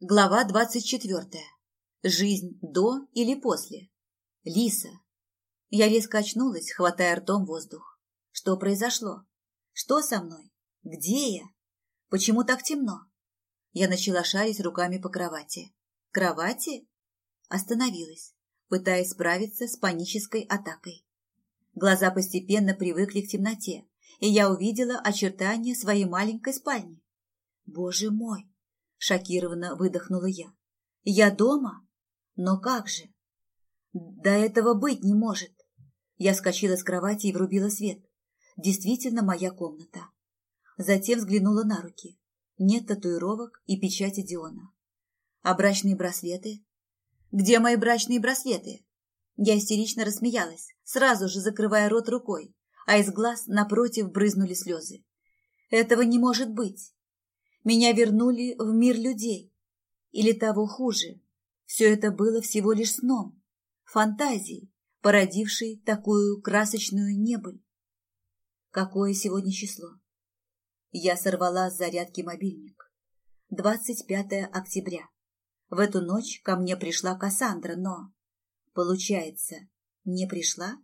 Глава двадцать четвертая. Жизнь до или после? Лиса. Я резко очнулась, хватая ртом воздух. Что произошло? Что со мной? Где я? Почему так темно? Я начала шарить руками по кровати. Кровати? Остановилась, пытаясь справиться с панической атакой. Глаза постепенно привыкли к темноте, и я увидела очертания своей маленькой спальни. Боже мой! Шокированно выдохнула я. Я дома? Но как же? До этого быть не может. Я скочила с кровати и врубила свет. Действительно моя комната. Затем взглянула на руки. Нет татуировок и печати Диона. А брачные браслеты? Где мои брачные браслеты? Я истерично рассмеялась, сразу же закрывая рот рукой, а из глаз напротив брызнули слезы. Этого не может быть. Меня вернули в мир людей. Или того хуже. Все это было всего лишь сном, фантазией, породившей такую красочную небыль. Какое сегодня число? Я сорвала с зарядки мобильник. 25 октября. В эту ночь ко мне пришла Кассандра, но... Получается, не пришла?